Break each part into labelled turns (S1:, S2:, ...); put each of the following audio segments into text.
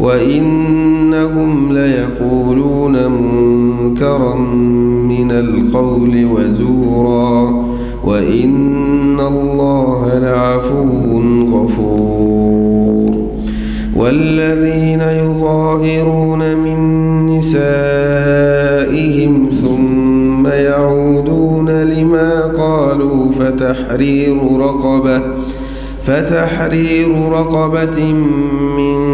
S1: وإنهم ليقولون منكرا من القول وزورا وإن الله لعفو غفور والذين يظاهرون من نسائهم ثم يعودون لما قالوا فتحرير رقبة فتحرير رقبة من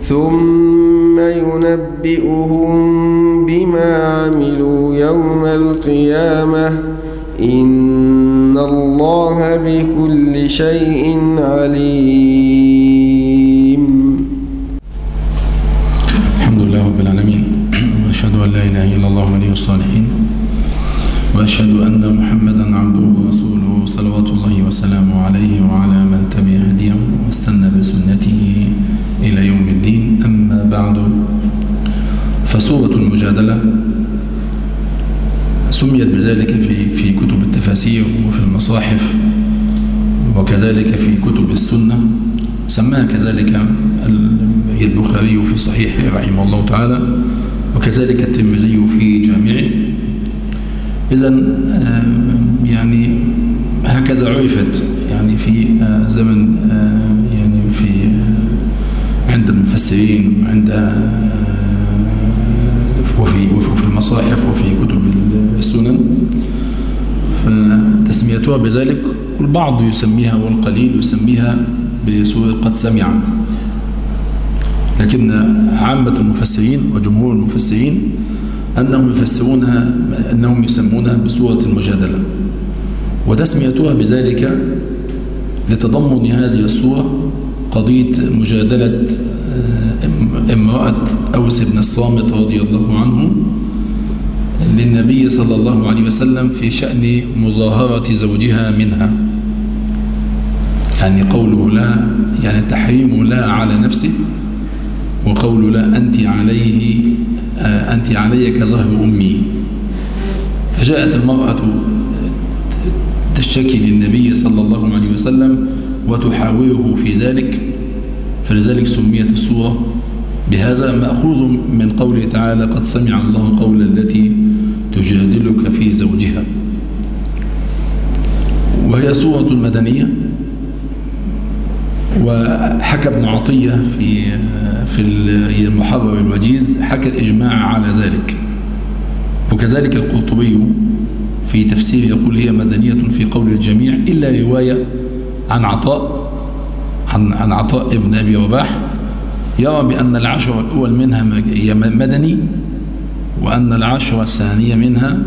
S1: ثم ينبئهم بما عملوا يوم القيامة إن الله بكل شيء عليم.
S2: الحمد لله رب العالمين وأشهد أن لا إله إلا الله ولي الصالحين وأشهد أن محمدا عبده ورسوله صلوات الله وسلامه عليه وعلى بعد. فسورة المجادلة سميت بذلك في في كتب التفاسير وفي المصاحف وكذلك في كتب السنة. سماها كذلك البخاري في صحيحه رحمه الله تعالى وكذلك الترمذي في جامعه. إذا يعني هكذا عرفت يعني في زمن يعني في عند المفسرين عند وفي وفي المصاحف وفي كتب السنن. فتسميتها بذلك والبعض يسميها والقليل يسميها بسورة قد سمع. لكن عامة المفسرين وجمهور المفسرين أنهم يفسرونها أنهم يسمونها بسورة المجادلة. وتسميتها بذلك لتضمن هذه السورة قضية مجادلة امرأة أوس بن الصامت رضي الله عنه للنبي صلى الله عليه وسلم في شأن مظاهرة زوجها منها. يعني قوله لا يعني تحريم لا على نفسه وقول لا أنت عليه أنت علي كظهر أمي. فجاءت المرأة تشتكي للنبي صلى الله عليه وسلم وتحاوره في ذلك فلذلك سميت السورة بهذا مأخوذ من قوله تعالى قد سمع الله قول التي تجادلك في زوجها. وهي سورة مدنية وحكى ابن عطية في في المحرر الوجيز حكى الإجماع على ذلك. وكذلك القرطبي في تفسير يقول هي مدنية في قول الجميع إلا رواية عن عطاء عن, عن عطاء ابن أبي رباح يرى بأن العشر الأول منها مدني وأن العشر الثانية منها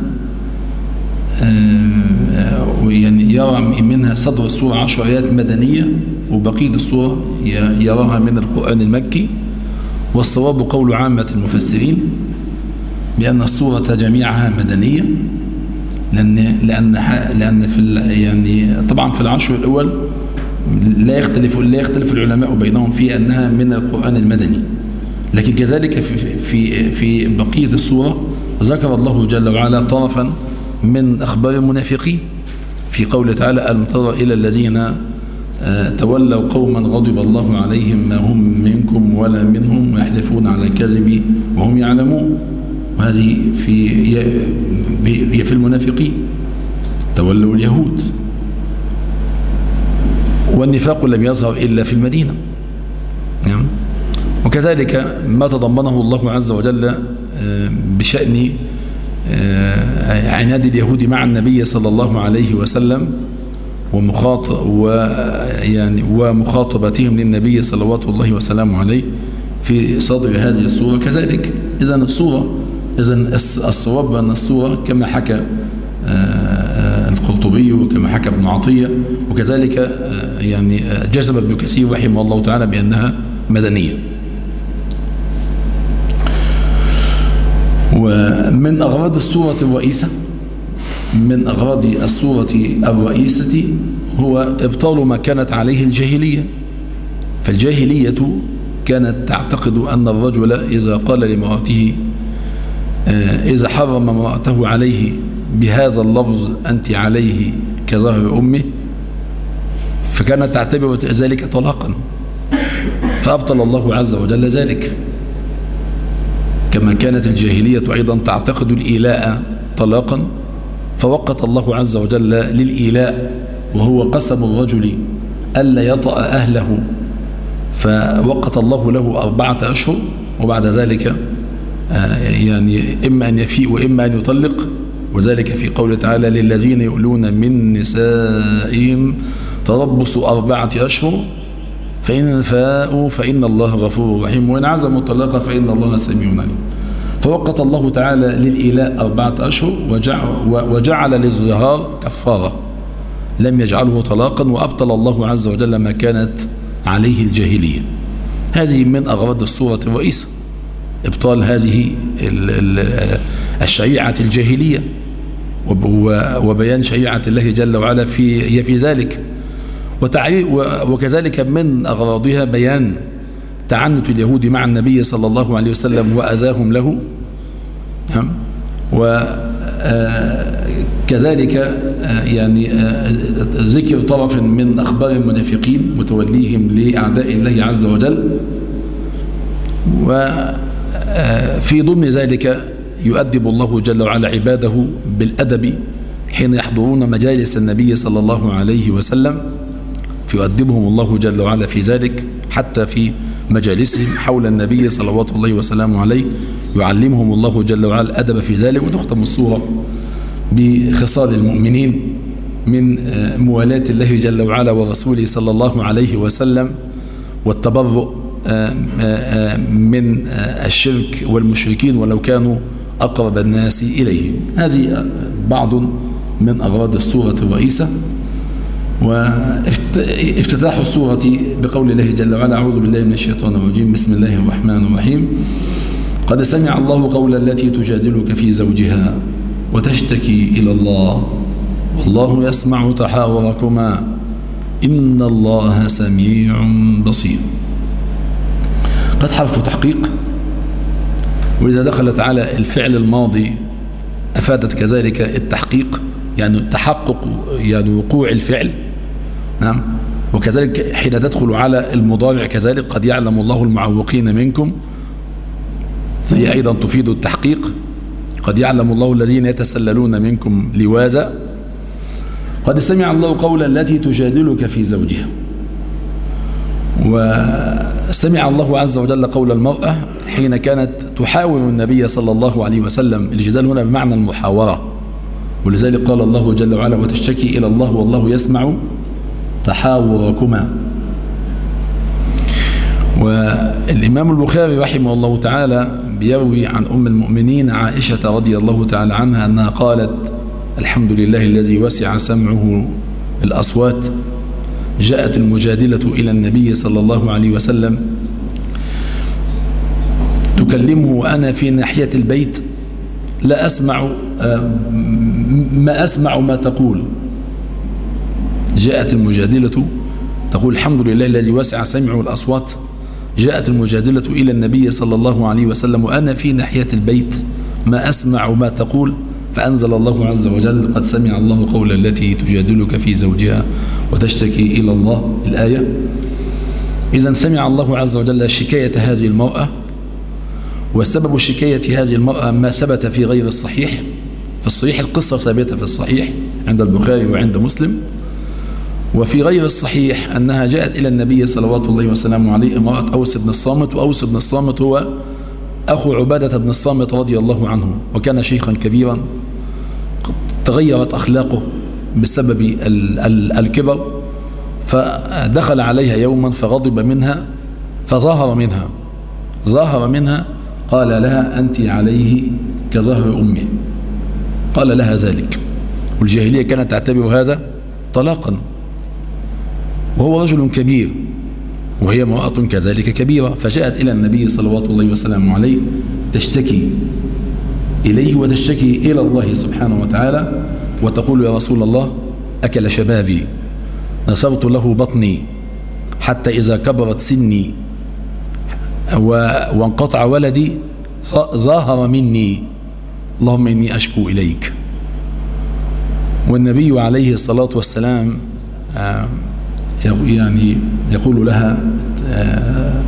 S2: يعني يرى منها صدر السورة عشر آيات مدنية وبقية السورة يراها من القرآن المكي. والصواب قول عامة المفسرين بأن السورة جميعها مدنية لأن لأن لأن في يعني طبعا في العشر الأول لا يختلف لا يختلف العلماء بينهم في أنها من القرآن المدني. لكن كذلك في في في بقية السورة ذكر الله جل وعلا طرفا من أخبار المنافقين. في قوله تعالى ألم تر إلى الذين تولوا قوما غضب الله عليهم ما هم منكم ولا منهم ويحلفون على الكذب وهم يعلمون. وهذه في في المنافقين. تولوا اليهود. والنفاق لم يظهر إلا في المدينة. وكذلك ما تضمنه الله عز وجل بشأن عناد اليهود مع النبي صلى الله عليه وسلم ويعني ومخاطبتهم للنبي صلوات الله وسلامه عليه في صدر هذه الصورة. كذلك إذا الصورة إذا الصواب أن الصورة كما حكى القرطبي وكما حكى ابن عطية وكذلك يعني جزم ابن كثير رحمه الله تعالى بأنها مدنية. ومن أغراض السورة الرئيسة من أغراض السورة الرئيسة هو إبطال ما كانت عليه الجاهلية. فالجاهلية كانت تعتقد أن الرجل إذا قال لمرأته إذا حرم امرأته عليه بهذا اللفظ أنت عليه كظهر أمه فكانت تعتبر ذلك طلاقا. فأبطل الله عز وجل ذلك. كما كانت الجاهلية أيضا تعتقد الإيلاء طلاقا. فوقت الله عز وجل للإيلاء وهو قسم الرجل ألا يطأ أهله. فوقت الله له أربعة أشهر وبعد ذلك يعني إما أن يفيء وإما أن يطلق. وذلك في قوله تعالى للذين يؤلون من نسائهم تربص أربعة أشهر فإن فاءوا فإن الله غفور رحيم وإن عزموا الطلاق فإن الله سميع عليم. فوقت الله تعالى للإيلاء أربعة أشهر وجعل, وجعل للظهار كفارة. لم يجعله طلاقا وأبطل الله عز وجل ما كانت عليه الجاهلية. هذه من أغراض الصورة الرئيسة إبطال هذه الشريعة الجاهلية. وبيان شريعة الله جل وعلا في هي في ذلك. وكذلك من أغراضها بيان تعنت اليهود مع النبي صلى الله عليه وسلم وأذاهم له. وكذلك يعني ذكر طرف من أخبار المنافقين متوليهم لأعداء الله عز وجل. وفي ضمن ذلك يؤدب الله جل وعلا عباده بالأدب حين يحضرون مجالس النبي صلى الله عليه وسلم فيؤدبهم الله جل وعلا في ذلك حتى في مجالسهم حول النبي صلوات الله وسلامه عليه. يعلمهم الله جل وعلا الأدب في ذلك وتختم الصورة بخصال المؤمنين من موالاة الله جل وعلا ورسوله صلى الله عليه وسلم والتبرؤ من الشرك والمشركين ولو كانوا أقرب الناس إليه هذه بعض من أغراض السورة الرئيسة وافتتاح السورة بقول الله جل وعلا أعوذ بالله من الشيطان الرجيم. بسم الله الرحمن الرحيم. قد سمع الله قول التي تجادلك في زوجها وتشتكي إلى الله. والله يسمع تحاوركما. إن الله سميع بصير. قد حرف تحقيق. وإذا دخلت على الفعل الماضي أفادت كذلك التحقيق يعني تحقق يعني وقوع الفعل نعم. وكذلك حين تدخل على المضارع كذلك قد يعلم الله المعوقين منكم فهي أيضا تفيد التحقيق. قد يعلم الله الذين يتسللون منكم لواذا. قد سمع الله قول التي تجادلك في زوجها. وسمع الله عز وجل قول المرأة حين كانت تحاول النبي صلى الله عليه وسلم الجدال هنا بمعنى المحاورة ولذلك قال الله جل وعلا وتشتكي إلى الله والله يسمع تحاوركما. والإمام البخاري رحمه الله تعالى بيروي عن أم المؤمنين عائشة رضي الله تعالى عنها أنها قالت الحمد لله الذي وسع سمعه الأصوات جاءت المجادلة إلى النبي صلى الله عليه وسلم تكلمه وأنا في ناحية البيت؟ لا أسمع آه، ما أسمع ما تقول. جاءت المجادلة تقول الحمد لله الذي وسع سمعه الأصوات. جاءت المجادلة إلى النبي صلى الله عليه وسلم وأنا في ناحية البيت. ما أسمع ما تقول. فأنزل الله عز وجل قد سمع الله قول التي تجادلك في زوجها وتشتكي إلى الله. الآية. إذا سمع الله عز وجل شكاية هذه المرأة. وسبب شكاية هذه المرأة ما ثبت في غير الصحيح في الصحيح القصة ثابتة في الصحيح عند البخاري وعند مسلم. وفي غير الصحيح أنها جاءت إلى النبي صلوات الله وسلامه عليه امرأة أوس بن الصامت وأوس بن الصامت هو أخو عبادة بن الصامت رضي الله عنه وكان شيخا كبيرا. تغيرت أخلاقه بسبب الكبر فدخل عليها يوما فغضب منها فظهر منها ظهر منها قال لها أنت عليه كظهر أمه. قال لها ذلك. والجاهلية كانت تعتبر هذا طلاقا. وهو رجل كبير وهي امرأة كذلك كبيرة. فجاءت إلى النبي صلوات الله وسلامه عليه تشتكي إليه وتشتكي إلى الله سبحانه وتعالى وتقول يا رسول الله أكل شبابي نصرت له بطني حتى إذا كبرت سني. وانقطع ولدي ظاهر مني اللهم إني أشكو إليك. والنبي عليه الصلاة والسلام آه، يعني يقول لها آه،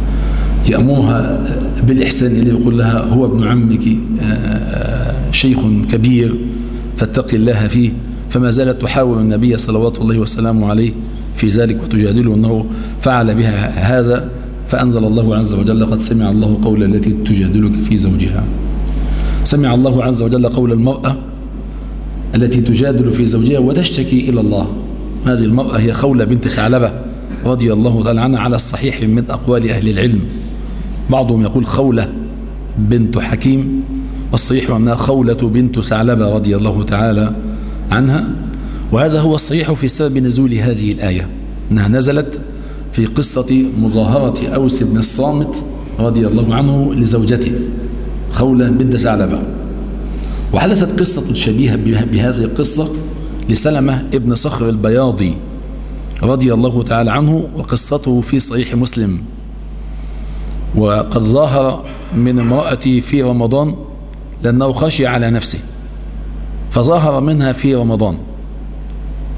S2: يأمرها بالإحسان إليه يقول لها هو ابن عمك آه، شيخ كبير فاتق الله فيه. فما زالت تحاول النبي صلوات الله وسلامه عليه في ذلك وتجادله أنه فعل بها هذا. فأنزل الله عز وجل قد سمع الله قول التي تجادلك في زوجها. سمع الله عز وجل قول المرأة التي تجادل في زوجها وتشتكي إلى الله. هذه المرأة هي خولة بنت ثعلبة رضي الله تعالى عنها على الصحيح من أقوال أهل العلم. بعضهم يقول خولة بنت حكيم والصحيح أنها خولة بنت ثعلبة رضي الله تعالى عنها. وهذا هو الصحيح في سبب نزول هذه الآية أنها نزلت في قصة مظاهرة أوس بن الصامت رضي الله عنه لزوجته خولة بنت ثعلبة وحدثت قصة شبيهة بهذه القصة لسلمة ابن صخر البياضي رضي الله تعالى عنه وقصته في صحيح مسلم. وقد ظاهر من امرأتي في رمضان لأنه خشي على نفسه فظاهر منها في رمضان.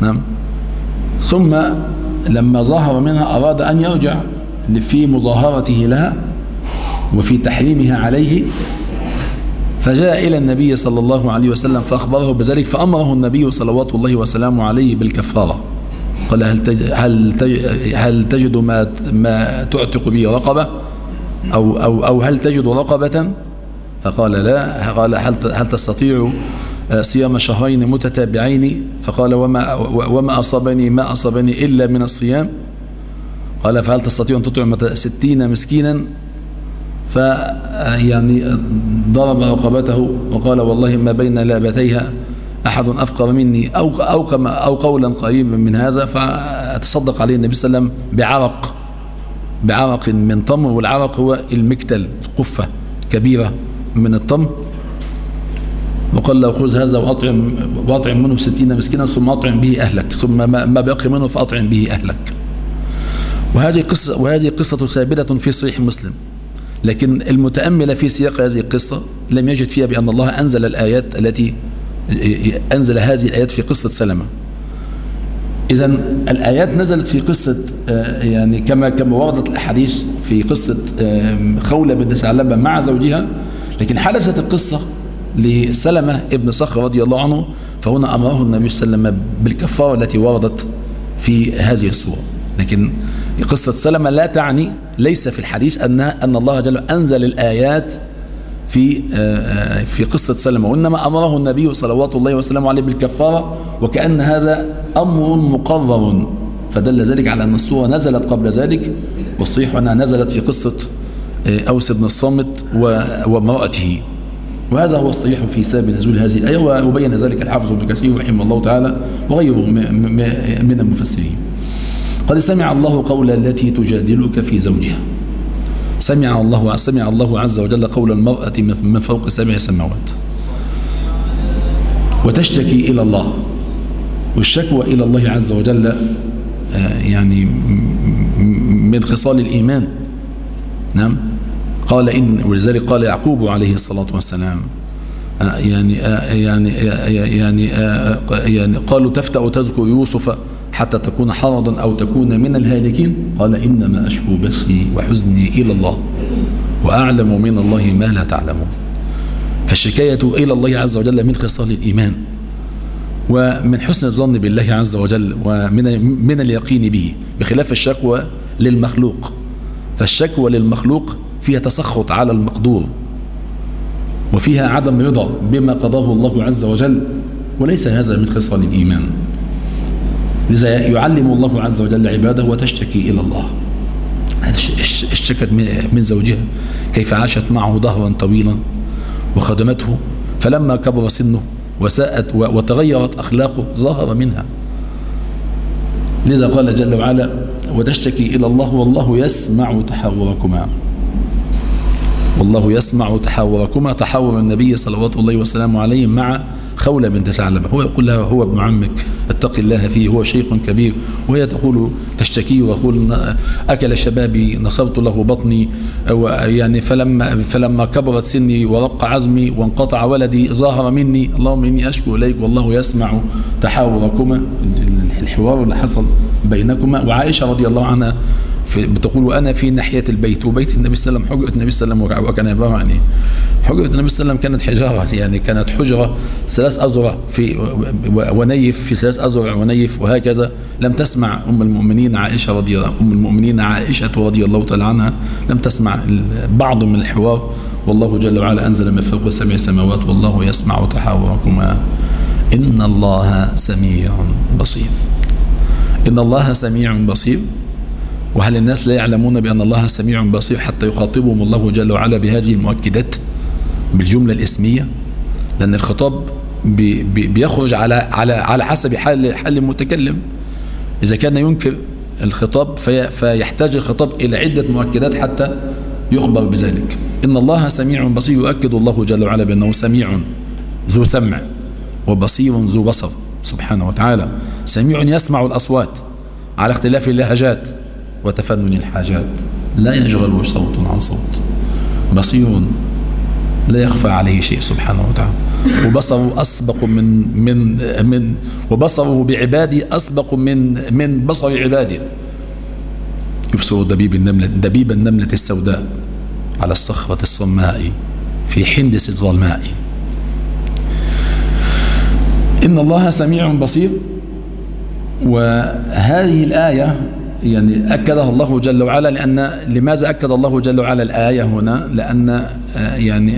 S2: نعم. ثم لما ظهر منها أراد أن يرجع في مظاهرته لها وفي تحريمها عليه فجاء إلى النبي صلى الله عليه وسلم فأخبره بذلك فأمره النبي صلوات الله وسلامه عليه بالكفارة. قال هل هل هل تجد ما ما تعتق به رقبة؟ أو, أو, أو هل تجد رقبة؟ فقال لا. قال هل هل تستطيع صيام شهرين متتابعين. فقال وما وما أصابني ما أصابني إلا من الصيام. قال فهل تستطيع أن تطعم ستين مسكينا؟ فيعني ضرب رقبته وقال والله ما بين لابتيها أحد أفقر مني. أو, أو, أو قولا قريبا من هذا. فتصدق عليه النبي صلى الله عليه وسلم بعرق بعرق من تمر. والعرق هو المكتل قفة كبيرة من التمر. وقال له خذ هذا وأطعم, وأطعم منه ستين مسكينا ثم أطعم به أهلك ثم ما بقي منه فأطعم به أهلك. وهذه قصة, وهذه قصة ثابتة في صحيح مسلم. لكن المتأمل في سياق هذه القصة لم يجد فيها بأن الله أنزل الآيات التي أنزل هذه الآيات في قصة سلمة. إذا الآيات نزلت في قصة يعني كما كما وردت الأحاديث في قصة خولة بنت ثعلبة مع زوجها لكن حدثت القصة لسلمة ابن صخر رضي الله عنه فهنا أمره النبي صلى الله عليه وسلم بالكفارة التي وردت في هذه السورة لكن قصة سلمة لا تعني ليس في الحديث أن أن الله جل أنزل الآيات في في قصة سلمة وإنما أمره النبي صلوات الله وسلامه عليه بالكفارة وكأن هذا أمر مقرر. فدل ذلك على أن السورة نزلت قبل ذلك والصحيح أنها نزلت في قصة أوس بن الصامت وامرأته. وهذا هو الصحيح في سبب نزول هذه الآية وبين ذلك الحافظ ابن كثير رحمه الله تعالى وغيره من المفسرين. قد سمع الله قول التي تجادلك في زوجها. سمع الله سمع الله عز وجل قول المرأة من فوق سبع سماوات. وتشتكي إلى الله. والشكوى إلى الله عز وجل يعني من خصال الإيمان. نعم. قال إن ولذلك قال يعقوب عليه الصلاة والسلام يعني يعني يعني يعني قالوا تفتأ تذكر يوسف حتى تكون حرضا أو تكون من الهالكين؟ قال إنما أشكو بثي وحزني إلى الله وأعلم من الله ما لا تعلمون. فالشكاية إلى الله عز وجل من خصال الإيمان ومن حسن الظن بالله عز وجل ومن من اليقين به بخلاف الشكوى للمخلوق. فالشكوى للمخلوق فيها تسخط على المقدور وفيها عدم رضا بما قضاه الله عز وجل وليس هذا من خصال الإيمان. لذا يعلم الله عز وجل عباده وتشتكي إلى الله. اشتكت من زوجها كيف عاشت معه ظهرا طويلا وخدمته فلما كبر سنه وساءت وتغيرت أخلاقه ظهر منها. لذا قال جل وعلا وتشتكي إلى الله والله يسمع تحاوركما والله يسمع تحاوركما. تحاور النبي صلوات الله وسلامه عليه مع خولة بنت ثعلبة. هو يقول لها هو ابن عمك اتق الله فيه هو شيخ كبير. وهي تقول تشتكي وتقول أكل شبابي نصرت له بطني يعني فلما فلما كبرت سني ورق عزمي وانقطع ولدي ظاهر مني. اللهم إني أشكو إليك والله يسمع تحاوركما. الحوار اللي حصل بينكما. وعائشة رضي الله عنها في بتقول وأنا في ناحية البيت وبيت النبي صلى الله عليه وسلم حجرة النبي صلى الله عليه وسلم وكان عبارة عن إيه؟ حجرة النبي صلى الله عليه وسلم كانت حجارة يعني كانت حجرة ثلاث أزرع في ونيف في ثلاث أزرع ونيف وهكذا. لم تسمع أم المؤمنين عائشة رضي الله أم المؤمنين عائشة رضي الله تعالى عنها لم تسمع بعض من الحوار. والله جل وعلا أنزل من فوق سبع سماوات والله يسمع تحاوركما إن الله سميع بصير. إن الله سميع بصير. وهل الناس لا يعلمون بأن الله سميع بصير حتى يخاطبهم الله جل وعلا بهذه المؤكدات بالجملة الإسمية؟ لأن الخطاب بي بي بيخرج على على على حسب حال حال المتكلم. إذا كان ينكر الخطاب في فيحتاج الخطاب إلى عدة مؤكدات حتى يخبر بذلك. إن الله سميع بصير يؤكد الله جل وعلا بأنه سميع ذو سمع وبصير ذو بصر سبحانه وتعالى. سميع يسمع الأصوات على اختلاف اللهجات وتفنن الحاجات. لا يشغل صوت عن صوت. بصير لا يخفى عليه شيء سبحانه وتعالى. وبصره أسبق من من من وبصره بعباده أسبق من من بصر عباده يبصر دبيب النملة دبيب النملة السوداء على الصخرة الصماء في حندس الظلماء إن الله سميع بصير. وهذه الآية يعني أكدها الله جل وعلا لأن لماذا أكد الله جل وعلا الآية هنا؟ لأن يعني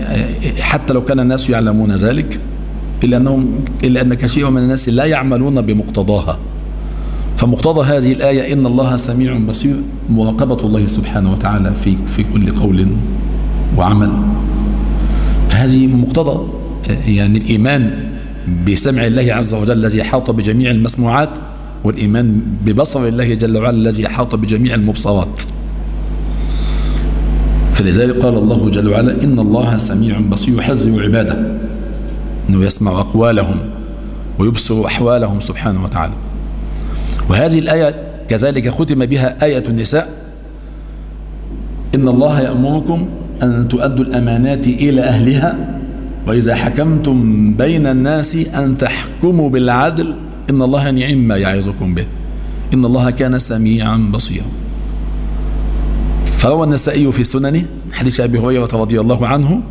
S2: حتى لو كان الناس يعلمون ذلك إلا أنهم إلا أن كثير من الناس لا يعملون بمقتضاها. فمقتضى هذه الآية إن الله سميع بصير مراقبة الله سبحانه وتعالى في في كل قول وعمل. فهذه مقتضى يعني الإيمان بسمع الله عز وجل الذي حاط بجميع المسموعات. والإيمان ببصر الله جل وعلا الذي أحاط بجميع المبصرات. فلذلك قال الله جل وعلا إن الله سميع بصير يحذر عباده أنه يسمع أقوالهم ويبصر أحوالهم سبحانه وتعالى. وهذه الآية كذلك ختم بها آية النساء إن الله يأمركم أن تؤدوا الأمانات إلى أهلها وإذا حكمتم بين الناس أن تحكموا بالعدل إن الله نعم ما يعظكم به. إن الله كان سميعا بصيرا. فروى النسائي في سننه حديث أبي هريرة رضي الله عنه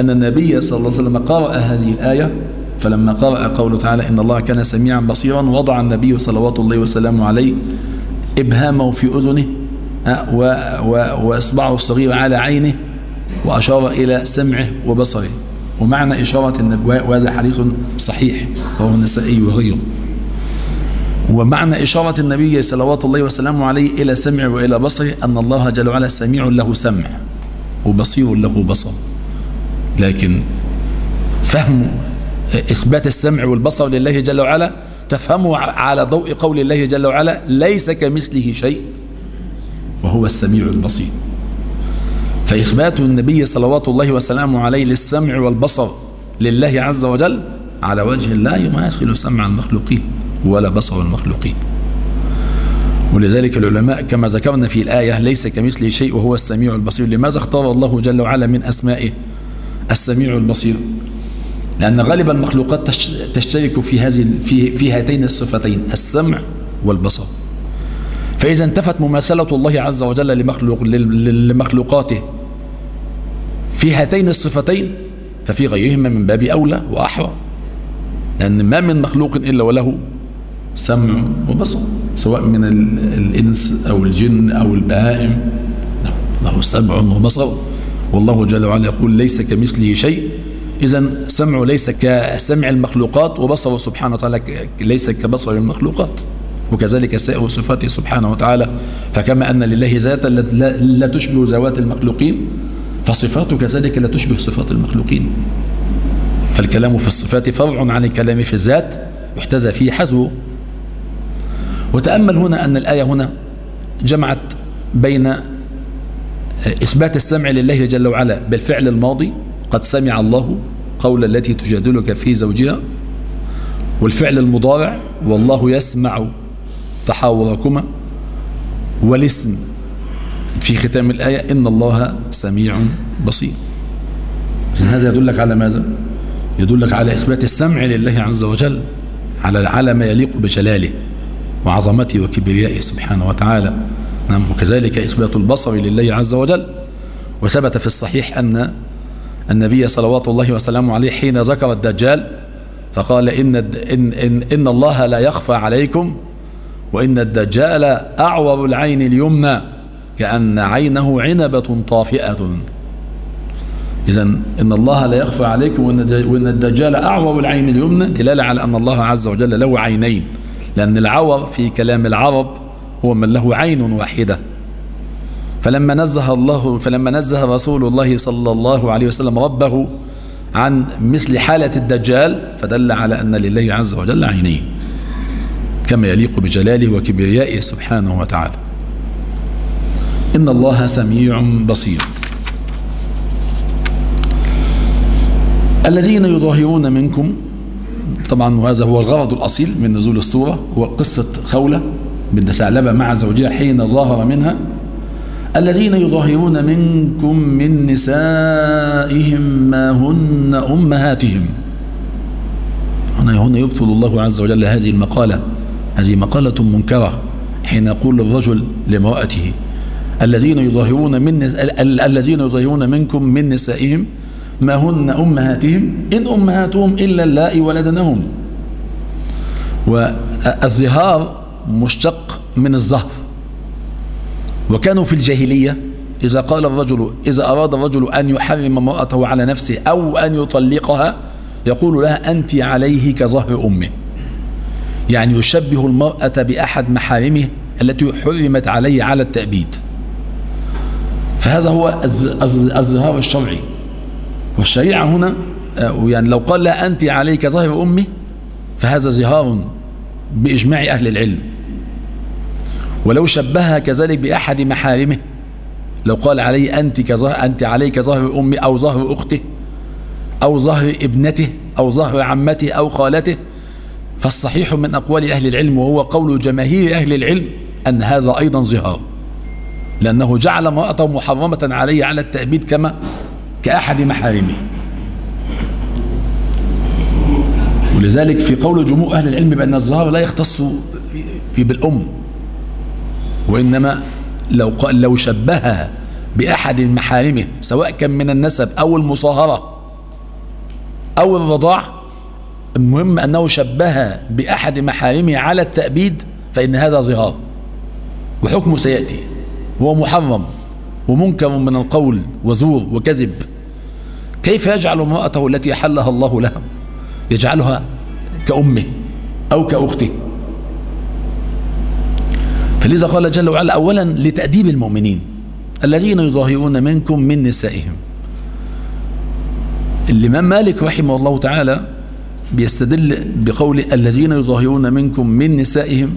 S2: أن النبي صلى الله عليه وسلم قرأ هذه الآية فلما قرأ قوله تعالى إن الله كان سميعا بصيرا وضع النبي صلوات الله وسلامه عليه إبهامه في أذنه وإصبعه الصغير على عينه وأشار إلى سمعه وبصره. ومعنى إشارة النبي وهذا حديث صحيح وهو النسائي وغيره. ومعنى إشارة النبي صلوات الله وسلامه عليه إلى سمع وإلى بصر أن الله جل وعلا سميع له سمع وبصير له بصر. لكن فهم إثبات السمع والبصر لله جل وعلا تفهمه على ضوء قول الله جل وعلا ليس كمثله شيء وهو السميع البصير. فإثبات النبي صلوات الله وسلامه عليه للسمع والبصر لله عز وجل على وجه لا يماثل سمع المخلوقين. ولا بصر المخلوقين. ولذلك العلماء كما ذكرنا في الآية ليس كمثله شيء وهو السميع البصير. لماذا اختار الله جل وعلا من أسمائه؟ السميع البصير. لأن غالب المخلوقات تشترك في هذه في في هاتين الصفتين السمع والبصر. فإذا انتفت مماثلة الله عز وجل لمخلوق لمخلوقاته في هاتين الصفتين ففي غيرهما من باب أولى وأحرى. لأن ما من مخلوق إلا وله سمع وبصر سواء من الإنس أو الجن أو البهائم. له سمع وبصر. والله جل وعلا يقول ليس كمثله شيء. إذا سمع ليس كسمع المخلوقات وبصره سبحانه وتعالى ليس كبصر المخلوقات. وكذلك سائر صفاته سبحانه وتعالى. فكما أن لله ذاتا لا تشبه ذوات المخلوقين فصفاته كذلك لا تشبه صفات المخلوقين. فالكلام في الصفات فرع عن الكلام في الذات يحتذى فيه حذو. وتأمل هنا أن الآية هنا جمعت بين إثبات السمع لله جل وعلا بالفعل الماضي قد سمع الله قول التي تجادلك في زوجها والفعل المضارع والله يسمع تحاوركما والاسم في ختام الآية إن الله سميع بصير هذا يدلك على ماذا؟ يدلك على إثبات السمع لله عز وجل على على ما يليق بجلاله وعظمته وكبريائه سبحانه وتعالى. نعم وكذلك إثبات البصر لله عز وجل. وثبت في الصحيح أن النبي صلوات الله وسلامه عليه حين ذكر الدجال فقال إن, إن, إن, إن الله لا يخفى عليكم وإن الدجال أعور العين اليمنى كأن عينه عنبة طافئة. إذا إن الله لا يخفى عليكم وإن الدجال أعور العين اليمنى دلالة على أن الله عز وجل له عينين. لأن العور في كلام العرب هو من له عين واحدة. فلما نزه الله فلما نزه رسول الله صلى الله عليه وسلم ربه عن مثل حالة الدجال فدل على أن لله عز وجل عينين كما يليق بجلاله وكبريائه سبحانه وتعالى. إن الله سميع بصير. الذين يظاهرون منكم طبعا وهذا هو الغرض الأصيل من نزول السورة هو قصة خولة بنت ثعلبة مع زوجها حين ظاهر منها. الذين يظاهرون منكم من نسائهم ما هن أمهاتهم. هنا هنا يبطل الله عز وجل هذه المقالة. هذه مقالة منكرة حين يقول الرجل لامرأته الذين يظاهرون من الذين يظاهرون منكم من نسائهم ما هن أمهاتهم؟ إن أمهاتهم إلا اللائي ولدنهم. والظهار مشتق من الظهر وكانوا في الجاهلية إذا قال الرجل إذا أراد الرجل أن يحرم امرأته على نفسه أو أن يطلقها يقول لها أنت عليه كظهر أمه. يعني يشبه المرأة بأحد محارمه التي حرمت عليه على التأبيد. فهذا هو الظهار الشرعي. والشريعة هنا يعني لو قال لها أنت عليك ظهر أمه فهذا ظهار بإجماع أهل العلم. ولو شبهها كذلك بأحد محارمه لو قال علي أنت كظهر أنت عليك ظهر أمي أو ظهر أخته أو ظهر ابنته أو ظهر عمته أو خالته فالصحيح من أقوال أهل العلم وهو قول جماهير أهل العلم أن هذا أيضا ظهار لأنه جعل امرأته محرمة عليه على التأبيد كما كأحد محارمه. ولذلك في قول جمهور أهل العلم بأن الظهار لا يختص بالأم. وإنما لو لو شبهها بأحد محارمه سواء كان من النسب أو المصاهرة أو الرضاع المهم أنه شبهها بأحد محارمه على التأبيد فإن هذا ظهار. وحكمه سيأتي. هو محرم. ومنكر من القول وزور وكذب. كيف يجعل امرأته التي حلها الله لها؟ يجعلها كأمه أو كأخته. فلذا قال جل وعلا أولا لتأديب المؤمنين الذين يظاهرون منكم من نسائهم. الإمام مالك رحمه الله تعالى بيستدل بقول الذين يظاهرون منكم من نسائهم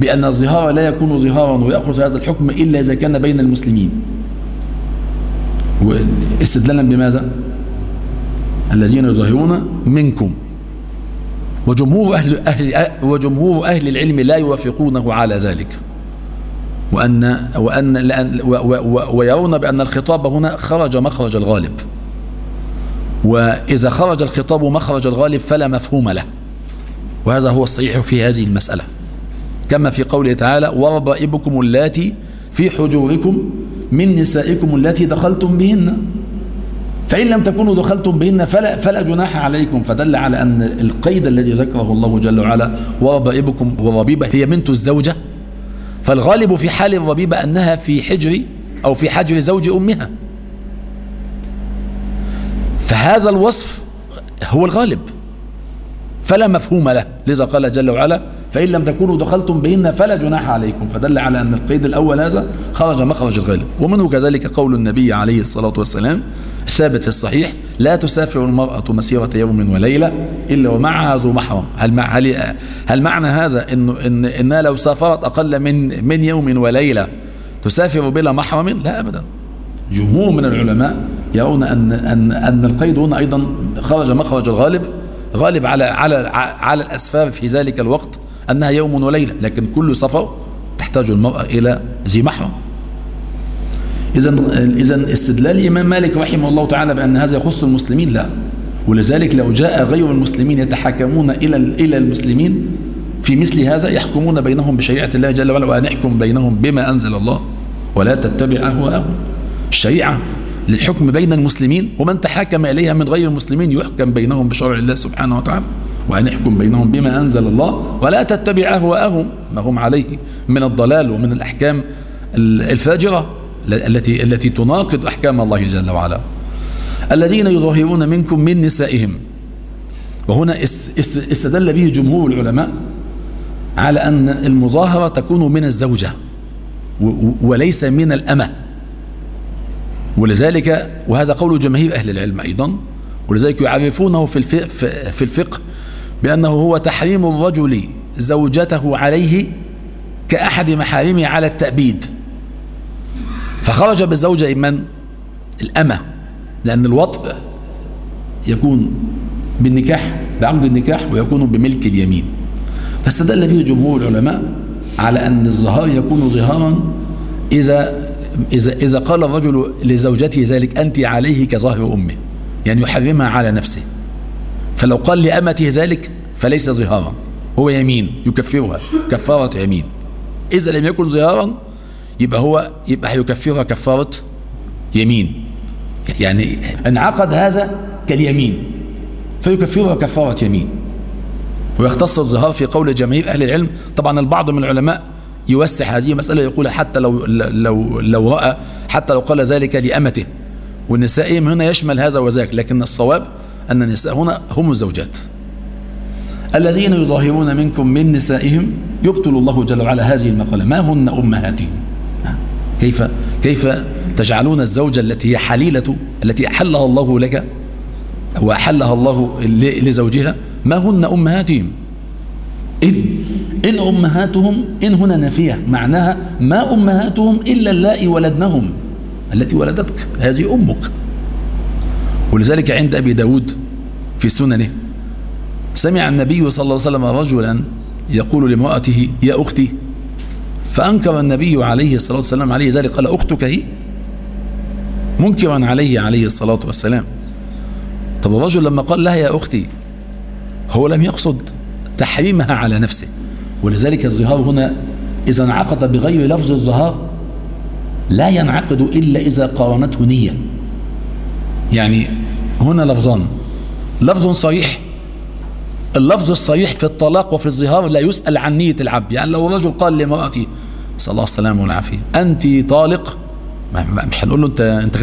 S2: بأن الظهار لا يكون ظهارا ويأخذ هذا الحكم إلا إذا كان بين المسلمين. استدلالا بماذا؟ الذين يظاهرون منكم. وجمهور أهل, أهل وجمهور أهل العلم لا يوافقونه على ذلك. وأن وأن لأن ويرون بأن الخطاب هنا خرج مخرج الغالب. وإذا خرج الخطاب مخرج الغالب فلا مفهوم له. وهذا هو الصحيح في هذه المسألة. كما في قوله تعالى وربائبكم اللاتي في حجوركم من نسائكم اللاتي دخلتم بهن؟ فإن لم تكونوا دخلتم بهن فلا, فلا جناح عليكم. فدل على أن القيد الذي ذكره الله جل وعلا وربائبكم وربيبة هي بنت الزوجة. فالغالب في حال الربيبة أنها في حجر أو في حجر زوج أمها. فهذا الوصف هو الغالب. فلا مفهوم له. لذا قال جل وعلا فإن لم تكونوا دخلتم بهن فلا جناح عليكم. فدل على أن القيد الأول هذا خرج مخرج الغالب. ومنه كذلك قول النبي عليه الصلاة والسلام ثابت في الصحيح لا تسافر المرأة مسيرة يوم وليلة إلا ومعها ذو محرم. هل, مع هل, هل معنى هذا إنه إن إنها لو سافرت أقل من من يوم وليلة تسافر بلا محرم؟ لا أبدا. جمهور من العلماء يرون أن أن أن القيد هنا أيضا خرج مخرج الغالب. غالب على على على الأسفار في ذلك الوقت. أنها يوم وليلة لكن كل سفر تحتاج المرأة إلى محرم إذا إذا استدلال الإمام مالك رحمه الله تعالى بأن هذا يخص المسلمين لا. ولذلك لو جاء غير المسلمين يتحاكمون إلى إلى المسلمين في مثل هذا يحكمون بينهم بشريعة الله جل وعلا وأن يحكم بينهم بما أنزل الله. ولا تتبع أهواءهم. الشريعة للحكم بين المسلمين ومن تحاكم إليها من غير المسلمين يحكم بينهم بشرع الله سبحانه وتعالى. وأن يحكم بينهم بما أنزل الله ولا تتبع أهواءهم ما هم عليه من الضلال ومن الأحكام الفاجرة التي التي تناقض أحكام الله جل وعلا. الذين يظاهرون منكم من نسائهم. وهنا استدل به جمهور العلماء على أن المظاهرة تكون من الزوجة وليس من الأمة. ولذلك وهذا قول جماهير أهل العلم أيضا. ولذلك يعرفونه في في الفقه بأنه هو تحريم الرجل زوجته عليه كأحد محارمه على التأبيد. فخرج بالزوجة من؟ الأمة. لأن الوطء يكون بالنكاح بعقد النكاح ويكون بملك اليمين. فاستدل به جمهور العلماء على أن الظهار يكون ظهارا إذا إذا إذا قال الرجل لزوجته ذلك أنت عليه كظهر أمه. يعني يحرمها على نفسه. فلو قال لأمته ذلك فليس ظهارا هو يمين يكفرها كفارة يمين. إذا لم يكن ظهارا يبقى هو يبقى هيكفرها كفارة يمين. يعني انعقد هذا كاليمين فيكفرها كفارة يمين. ويختص الظهار في قول جماهير أهل العلم. طبعا البعض من العلماء يوسع هذه المسألة يقول حتى لو لو لو رأى حتى لو قال ذلك لأمته. والنسائهم هنا يشمل هذا وذاك لكن الصواب أن النساء هنا هم الزوجات. الذين يظاهرون منكم من نسائهم يبطل الله جل وعلا هذه المقالة ما هن أمهاتهم؟ كيف كيف تجعلون الزوجة التي هي حليلة التي أحلها الله لك وأحلها الله لزوجها ما هن أمهاتهم؟ إن إن أمهاتهم إن هنا نافية معناها ما أمهاتهم إلا اللائي ولدنهم التي ولدتك هذه أمك. ولذلك عند أبي داود في سننه سمع النبي صلى الله عليه وسلم رجلا يقول لامرأته يا أختي فأنكر النبي عليه الصلاة والسلام عليه ذلك. قال أختك هي؟ منكرا عليه عليه الصلاة والسلام. طب الرجل لما قال لها يا أختي هو لم يقصد تحريمها على نفسه. ولذلك الظهار هنا إذا انعقد بغير لفظ الظهار لا ينعقد إلا إذا قارنته نية. يعني هنا لفظان. لفظ صريح اللفظ الصريح في الطلاق وفي الظهار لا يسأل عن نية العبد. يعني لو رجل قال لامرأتي صلى الله السلام والعافية. أنت طالق؟ مش هنقول له أنت أنت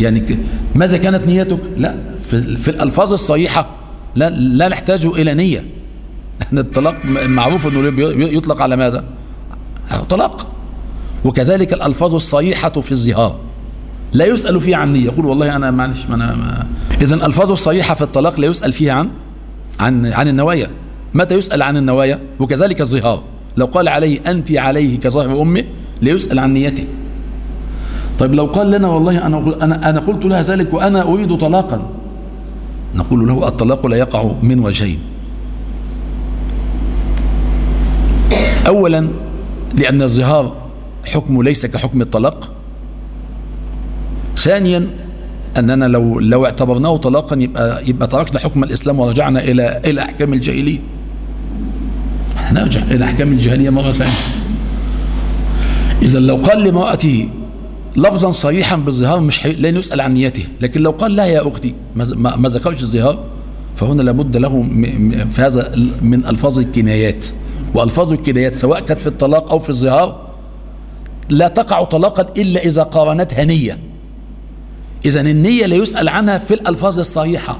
S2: يعني ماذا كانت نيتك؟ لا. في, في الألفاظ الصريحة لا, لا نحتاج إلى نية. إحنا الطلاق معروف أنه يطلق على ماذا؟ طلاق وكذلك الألفاظ الصريحة في الظهار لا يسأل فيها عن نية. يقول والله أنا معلش ما أنا ما إذا الألفاظ الصريحة في الطلاق لا يسأل فيها عن عن عن النوايا. متى يسأل عن النوايا؟ وكذلك الظهار. لو قال عليه أنت عليه كظهر أمه لا يسأل عن نيته. طيب لو قال لنا والله أنا أنا أنا قلت لها ذلك وأنا أريد طلاقا. نقول له الطلاق لا يقع من وجهين. أولا لأن الظهار حكمه ليس كحكم الطلاق. ثانيا أننا لو لو اعتبرناه طلاقا يبقى يبقى تركنا حكم الإسلام ورجعنا إلى إلى أحكام الجاهلية. نرجع إلى أحكام الجاهلية مرة ثانية. إذا لو قال لامرأته لفظا صريحا بالظهار مش حي... لن يسأل عن نيته لكن لو قال لها يا أختي ما, ما ذكرش الظهار فهنا لابد له م... في هذا من ألفاظ الكنايات. وألفاظ الكنايات سواء كانت في الطلاق أو في الظهار لا تقع طلاقا إلا إذا قارنتها نية. إذا النية لا يسأل عنها في الألفاظ الصريحة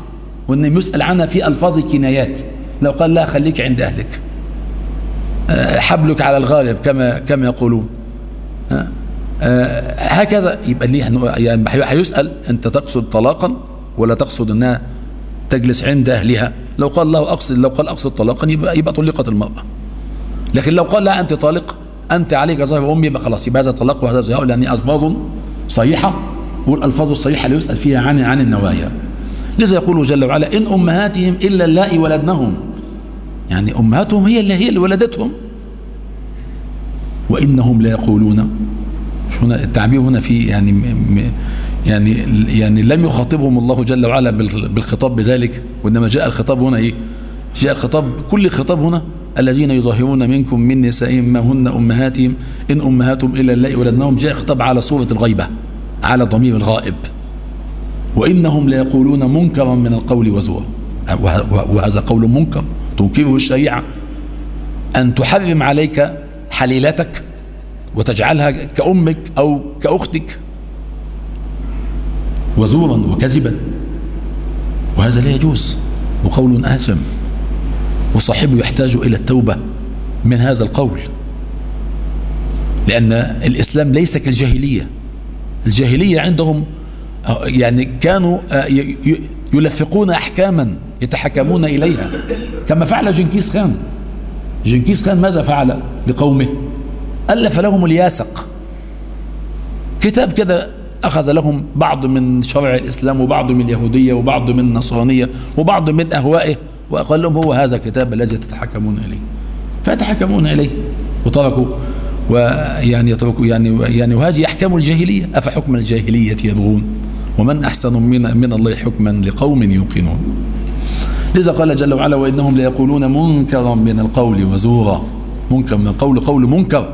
S2: وإنما يسأل عنها في ألفاظ الكنايات. لو قال لا خليك عند أهلك. حبلك على الغالب كما كما يقولون. هكذا. يبقى ليه يعني هيسأل أنت تقصد طلاقا ولا تقصد أنها تجلس عند أهلها؟ لو قال له أقصد لو قال أقصد طلاقا يبقى, يبقى طلقت المرأة. لكن لو قال لا أنت طالق أنت عليك ظاهر أمي يبقى خلاص يبقى هذا طلاق وهذا زهار لأن ألفاظ صريحة والألفاظ الصريحة لا يسأل فيها عن عن النوايا. لذا يقول جل وعلا إن أمهاتهم إلا اللائي ولدنهم. يعني أمهاتهم هي اللي هي اللي ولدتهم. وإنهم لا يقولون. هنا؟ التعبير هنا في يعني يعني يعني لم يخاطبهم الله جل وعلا بالخطاب بذلك. وإنما جاء الخطاب هنا إيه؟ جاء الخطاب كل الخطاب هنا الذين يظاهرون منكم من نسائهم ما هن أمهاتهم. إن أمهاتهم إلا اللائي ولدنهم. جاء خطاب على صورة الغيبة. على ضمير الغائب وإنهم ليقولون منكرا من القول وزورا. وهذا قول منكر. تنكره الشريعة. أن تحرم عليك حليلتك وتجعلها كأمك أو كأختك. وزورا وكذبا. وهذا لا يجوز. وقول آثم. وصاحبه يحتاج إلى التوبة من هذا القول. لأن الإسلام ليس كالجاهلية. الجاهلية عندهم يعني كانوا يلفقون أحكاما يتحكمون إليها. كما فعل جنكيز خان. جنكيز خان ماذا فعل لقومه؟ ألف لهم الياسق. كتاب كده أخذ لهم بعض من شرع الإسلام وبعض من اليهودية وبعض من النصرانية وبعض من أهوائه وقال لهم هو هذا الكتاب الذي تتحكمون إليه. فيتحكمون إليه. وتركوا. ويعني يتركوا يعني يعني وهذه أحكام الجاهلية. أفحكم الجاهلية يبغون؟ ومن أحسن من من الله حكما لقوم يوقنون. لذا قال جل وعلا وإنهم ليقولون منكرا من القول وزورا. منكر من القول قول منكر.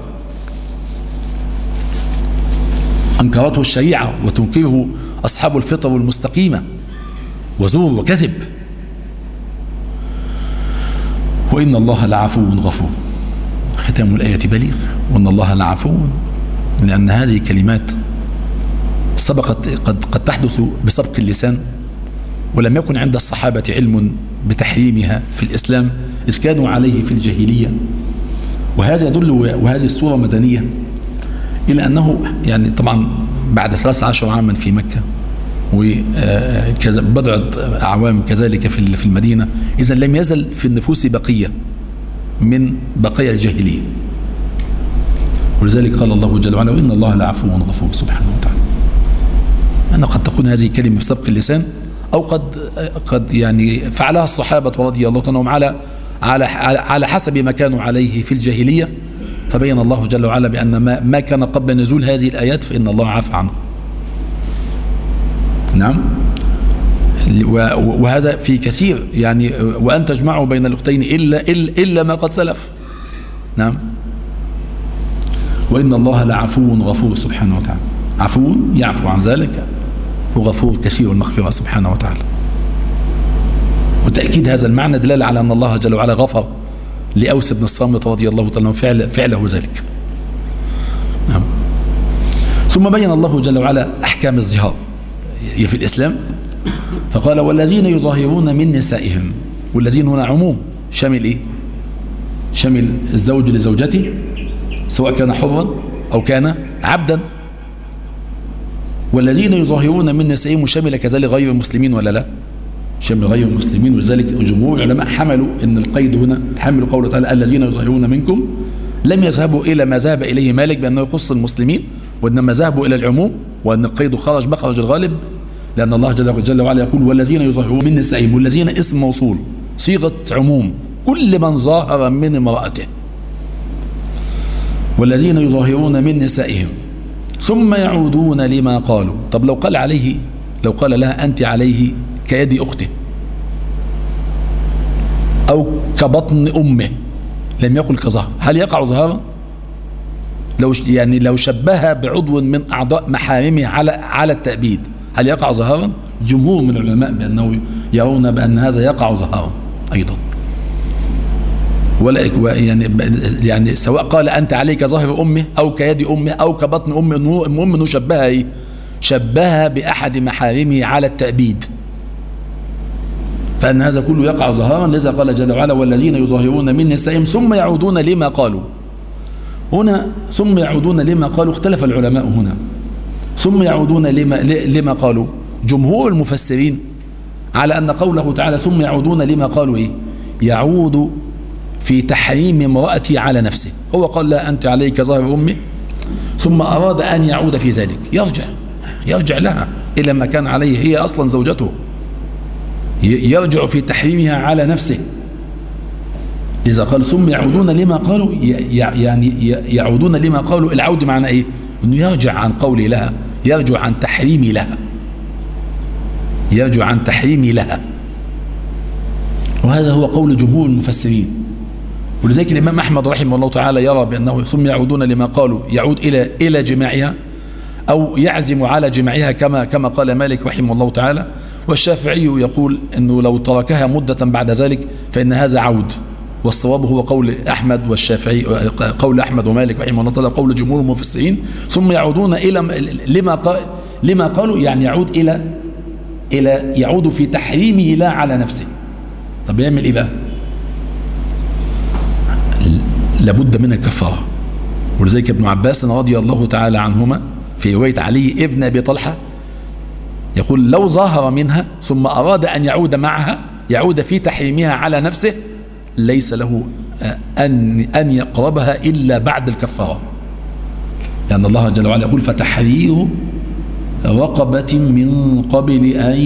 S2: أنكرته الشريعة وتنكره أصحاب الفطر المستقيمة. وزور وكذب. وإن الله لعفو غفور. ختام الآية بليغ وأن الله لعفو لأن هذه كلمات سبقت قد, قد تحدث بسبق اللسان ولم يكن عند الصحابة علم بتحريمها في الإسلام إذ كانوا عليه في الجاهلية. وهذا يدل وهذه الصورة مدنية إلى أنه يعني طبعا بعد 13 عاما في مكة وبضعة أعوام كذلك في المدينة إذا لم يزل في النفوس بقية. من بقايا الجاهلية. ولذلك قال الله جل وعلا وإن الله لعفو غفور. سبحانه وتعالى. أنا قد تكون هذه كلمة بسبق اللسان أو قد قد يعني فعلها الصحابة رضي الله عنهم على على على حسب ما كانوا عليه في الجاهلية. فبين الله جل وعلا بأن ما, ما كان قبل نزول هذه الآيات فإن الله عفى عنه. نعم؟ وهذا في كثير. يعني وأن تجمعوا بين الأختين إلا, إلا, إلا ما قد سلف. نعم. وإن الله لعفو غفور سبحانه وتعالى. عفو يعفو عن ذلك. وغفور كثير المغفرة سبحانه وتعالى. وتأكيد هذا المعنى دلالة على أن الله جل وعلا غفر لأوس بن الصامت رضي الله تعالى فعل فعله ذلك. نعم. ثم بين الله جل وعلا أحكام الزهار. في الإسلام. فقال والذين يظاهرون من نسائهم والذين هنا عموم شامل إيه؟ شامل الزوج لزوجته سواء كان حرا أو كان عبدا. والذين يظاهرون من نسائهم شامل كذلك غير المسلمين ولا لا؟ شامل غير المسلمين ولذلك جمهور العلماء حملوا إن القيد هنا حملوا قوله تعالى الذين يظاهرون منكم لم يذهبوا إلى ما ذهب إليه مالك بأنه يخص المسلمين وإنما ذهبوا إلى العموم وأن القيد خرج مخرج الغالب لأن الله جل, وعلا يقول والذين يظاهرون من نسائهم والذين اسم موصول صيغة عموم كل من ظاهر من امرأته. والذين يظاهرون من نسائهم ثم يعودون لما قالوا. طب لو قال عليه لو قال لها أنت عليه كيد أخته أو كبطن أمه لم يقل كظهر هل يقع ظهرا لو يعني لو شبهها بعضو من أعضاء محارمه على على التأبيد. هل يقع ظهرا جمهور من العلماء بأنه يرون بأن هذا يقع ظهرا أيضا. ولا يعني يعني سواء قال أنت عليك ظهر أمه أو كيد أمه أو كبطن أمه المهم أنه شبهها إيه؟ شبهها بأحد محارمه على التأبيد. فأن هذا كله يقع ظهارا لذا قال جل وعلا والذين يظاهرون من نسائهم ثم يعودون لما قالوا. هنا ثم يعودون لما قالوا اختلف العلماء هنا. ثم يعودون لما, لما قالوا. جمهور المفسرين على أن قوله تعالى ثم يعودون لما قالوا إيه؟ يعود في تحريم امرأتي على نفسه. هو قال لا أنت عليك ظهر أمي. ثم أراد أن يعود في ذلك. يرجع. يرجع لها إلى ما كان عليه. هي أصلا زوجته. يرجع في تحريمها على نفسه. إذا قال ثم يعودون لما قالوا يعني يعودون لما قالوا. العود معنى إيه؟ أنه يرجع عن قولي لها يرجع عن تحريمي لها. يرجع عن تحريمي لها. وهذا هو قول جمهور المفسرين. ولذلك الإمام أحمد رحمه الله تعالى يرى بأنه ثم يعودون لما قالوا يعود إلى إلى جماعها أو يعزم على جماعها كما كما قال مالك رحمه الله تعالى. والشافعي يقول أنه لو تركها مدة بعد ذلك فإن هذا عود. والصواب هو قول أحمد والشافعي قول أحمد ومالك رحمه الله قول جمهور المفسرين ثم يعودون إلى لما لما قالوا يعني يعود إلى إلى يعود في تحريمه لا على نفسه. طب يعمل إيه بقى؟ لابد من الكفارة. ولذلك ابن عباس رضي الله تعالى عنهما في رواية علي ابن أبي طلحة يقول لو ظاهر منها ثم أراد أن يعود معها يعود في تحريمها على نفسه ليس له أن أن يقربها إلا بعد الكفارة. لأن الله جل وعلا يقول فتحرير رقبة من قبل أن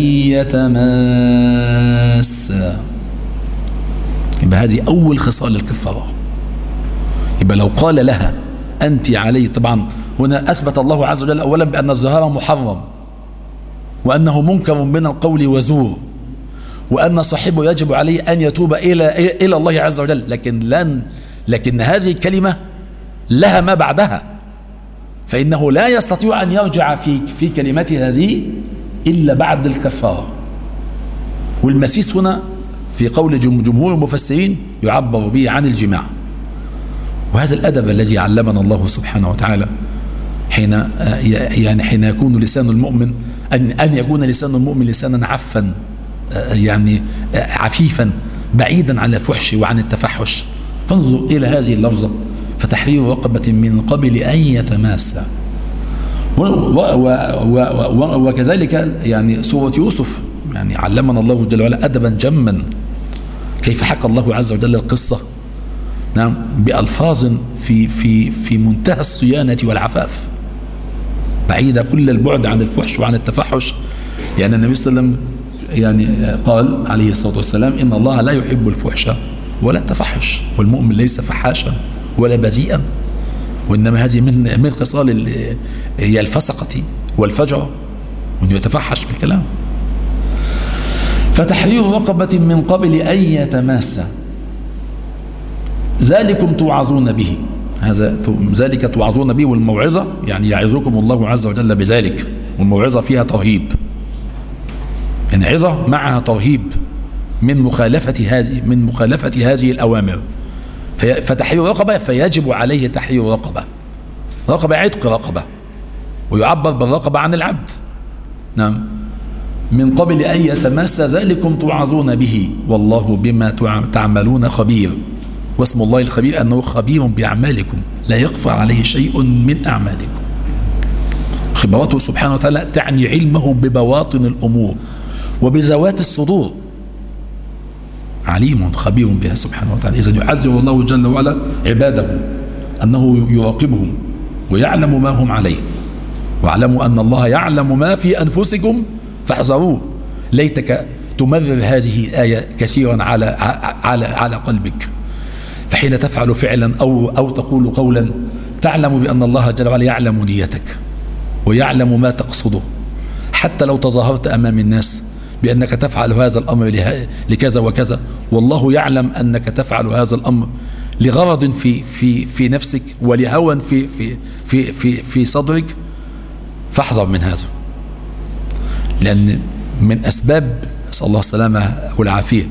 S2: يتماسا. يبقى هذه أول خصال الكفارة يبقى لو قال لها أنت علي. طبعا هنا أثبت الله عز وجل أولا بأن الزهار محرم وأنه منكر من القول وزور. وأن صاحبه يجب عليه أن يتوب إلى إلى الله عز وجل. لكن لن لكن هذه الكلمة لها ما بعدها. فإنه لا يستطيع أن يرجع في في كلمته هذه إلا بعد الكفارة والمسيس هنا في قول جمهور المفسرين يعبر به عن الجماع. وهذا الأدب الذي علمنا الله سبحانه وتعالى حين يعني حين يكون لسان المؤمن أن أن يكون لسان المؤمن لسانا عفا. يعني عفيفا بعيدا عن الفحش وعن التفحش. فانظر إلى هذه اللفظة فتحرير رقبة من قبل أن يتماسى وكذلك يعني سورة يوسف يعني علمنا الله جل وعلا أدبا جما. كيف حكى الله عز وجل القصة؟ نعم بألفاظ في في في منتهى الصيانة والعفاف. بعيدة كل البعد عن الفحش وعن التفحش. لأن النبي صلى الله عليه وسلم يعني قال عليه الصلاة والسلام إن الله لا يحب الفحش ولا التفحش والمؤمن ليس فحاشا ولا بذيئا وإنما هذه من من خصال هي الفسقة والفجر وأنه يتفحش في الكلام. فتحرير رقبة من قبل أن يتماس ذلكم توعظون به. هذا ذلك توعظون به والموعظة يعني يعظكم الله عز وجل بذلك والموعظة فيها ترهيب. يعني عظة معها ترهيب من مخالفة هذه من مخالفة هذه الأوامر. فتحرير رقبة فيجب عليه تحرير رقبة. رقبة عتق رقبة. ويعبر بالرقبة عن العبد. نعم. من قبل أن يتماس ذلكم توعظون به. والله بما تعملون خبير. واسم الله الخبير أنه خبير بأعمالكم. لا يخفى عليه شيء من أعمالكم. خبراته سبحانه وتعالى تعني علمه ببواطن الأمور. وبذوات الصدور. عليم خبير بها سبحانه وتعالى. إذن يعذر الله جل وعلا عباده أنه يراقبهم ويعلم ما هم عليه. واعلموا أن الله يعلم ما في أنفسكم فاحذروه. ليتك تمرر هذه الآية كثيرا على على على قلبك. فحين تفعل فعلا أو أو تقول قولا تعلم بأن الله جل وعلا يعلم نيتك ويعلم ما تقصده. حتى لو تظاهرت أمام الناس بأنك تفعل هذا الأمر لكذا وكذا. والله يعلم أنك تفعل هذا الأمر لغرض في في في نفسك ولهوى في في في في في صدرك. فاحذر من هذا لأن من أسباب نسأل الله السلامة والعافية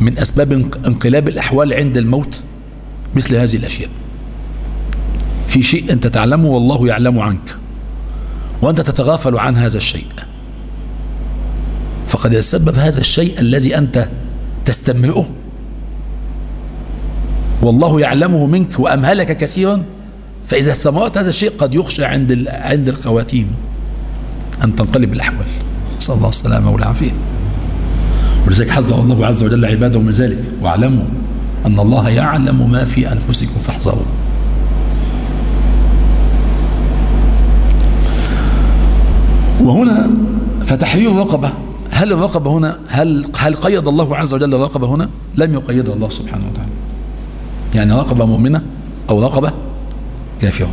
S2: من أسباب انقلاب الأحوال عند الموت مثل هذه الأشياء. في شيء أنت تعلمه والله يعلم عنك وأنت تتغافل عن هذا الشيء. فقد يتسبب هذا الشيء الذي أنت تستمرئه. والله يعلمه منك وأمهلك كثيرا فإذا استمرت هذا الشيء قد يخشى عند عند الخواتيم. أن تنقلب الأحوال. نسأل الله السلامة والعافية. ولذلك حذر الله عز وجل عباده من ذلك. واعلموا أن الله يعلم ما في أنفسكم فاحذروا. وهنا فتحرير رقبة. هل الرقبة هنا هل هل قيد الله عز وجل الرقبة هنا؟ لم يقيدها الله سبحانه وتعالى. يعني رقبة مؤمنة أو رقبة كافرة.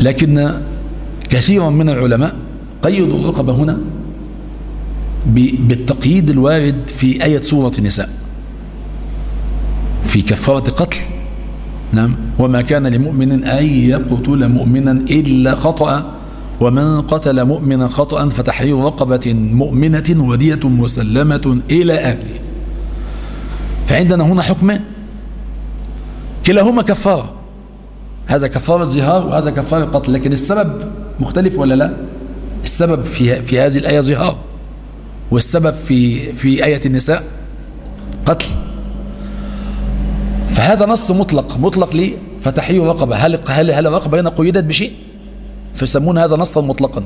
S2: لكن كثيرا من العلماء قيدوا الرقبة هنا بالتقييد الوارد في آية سورة النساء. في كفارة قتل. نعم. وما كان لمؤمن أن يقتل مؤمنا إلا خطأ. ومن قتل مؤمنا خطأ فتحرير رقبة مؤمنة ودية مسلمة إلى أهله. فعندنا هنا حكم. كلاهما كفارة. هذا كفارة زهار وهذا كفارة قتل لكن السبب مختلف ولا لا؟ السبب في, في هذه الآية زهار والسبب في في آية النساء. قتل. فهذا نص مطلق. مطلق ليه؟ فتحرير رقبة. هل هل هل الرقبة هنا قيدت بشيء؟ فيسمون هذا نصا مطلقا.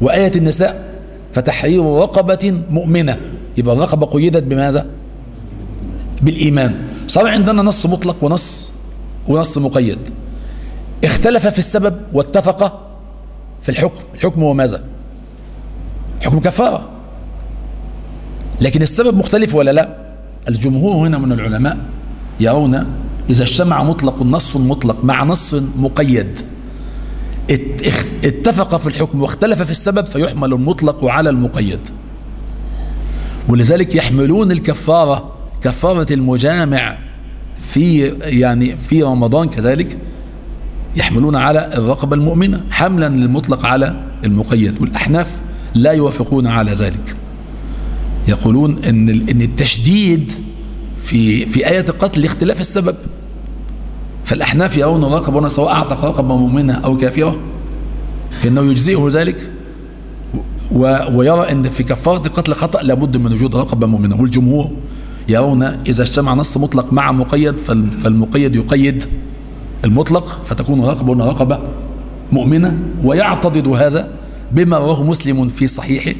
S2: وآية النساء فتحرير رقبة مؤمنة. يبقى الرقبة قيدت بماذا؟ بالإيمان. صار عندنا نص مطلق ونص ونص مقيد. اختلف في السبب واتفق في الحكم. الحكم هو ماذا؟ حكم كفارة. لكن السبب مختلف ولا لا؟ الجمهور هنا من العلماء يرون إذا اجتمع مطلق نص مطلق مع نص مقيد. اتفق في الحكم واختلف في السبب فيحمل المطلق على المقيد. ولذلك يحملون الكفارة كفارة المجامع في يعني في رمضان كذلك يحملون على الرقبة المؤمنة حملا للمطلق على المقيد. والأحناف لا يوافقون على ذلك. يقولون إن إن التشديد في في آية القتل لاختلاف السبب. فالأحناف يرون الرقبة هنا سواء أعتق رقبة مؤمنة أو كافرة فإنه يجزئه ذلك. ويرى أن في كفارة القتل خطأ لابد من وجود رقبة مؤمنة. والجمهور يرون إذا اجتمع نص مطلق مع مقيد فالمقيد يقيد المطلق فتكون رقبة رقبة مؤمنة. ويعتضد هذا بما رواه مسلم في صحيحه.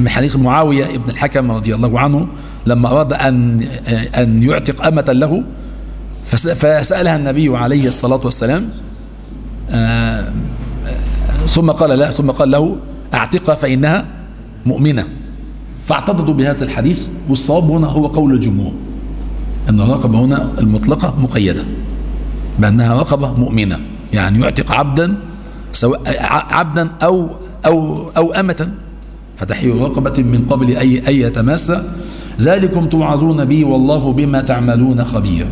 S2: من حديث معاوية ابن الحكم رضي الله عنه لما أراد أن أن يعتق أمة له فسألها النبي عليه الصلاة والسلام آه ثم قال لا ثم قال له أعتقها فإنها مؤمنة. فاعتضدوا بهذا الحديث والصواب هنا هو قول الجمهور أن الرقبة هنا المطلقة مقيدة بأنها رقبة مؤمنة يعني يعتق عبدا سواء عبدا أو أو أو أمة فتحيي رقبة من قبل أي أي يتماس ذلكم توعظون به والله بما تعملون خبير.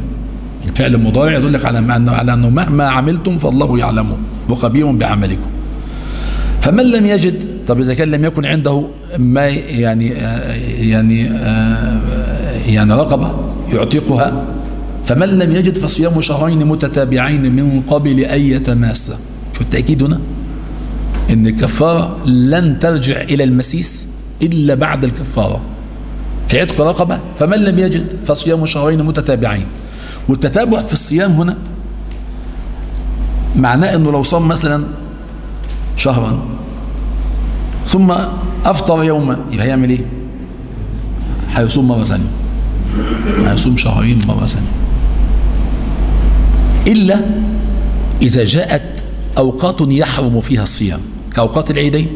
S2: الفعل المضارع يدلك على أنه على أنه مهما عملتم فالله يعلمه وخبير بعملكم. فمن لم يجد طب إذا كان لم يكن عنده ما يعني يعني يعني رقبة يعتقها فمن لم يجد فصيام شهرين متتابعين من قبل أن يتماس. شو التأكيد هنا؟ إن الكفارة لن ترجع إلى المسيس إلا بعد الكفارة. في عتق رقبة فمن لم يجد فصيام شهرين متتابعين. والتتابع في الصيام هنا؟ معناه أنه لو صام مثلا شهرا ثم أفطر يوما يبقى هيعمل إيه؟ هيصوم مرة ثانية. هيصوم شهرين مرة ثانية. إلا إذا جاءت أوقات يحرم فيها الصيام. كأوقات العيدين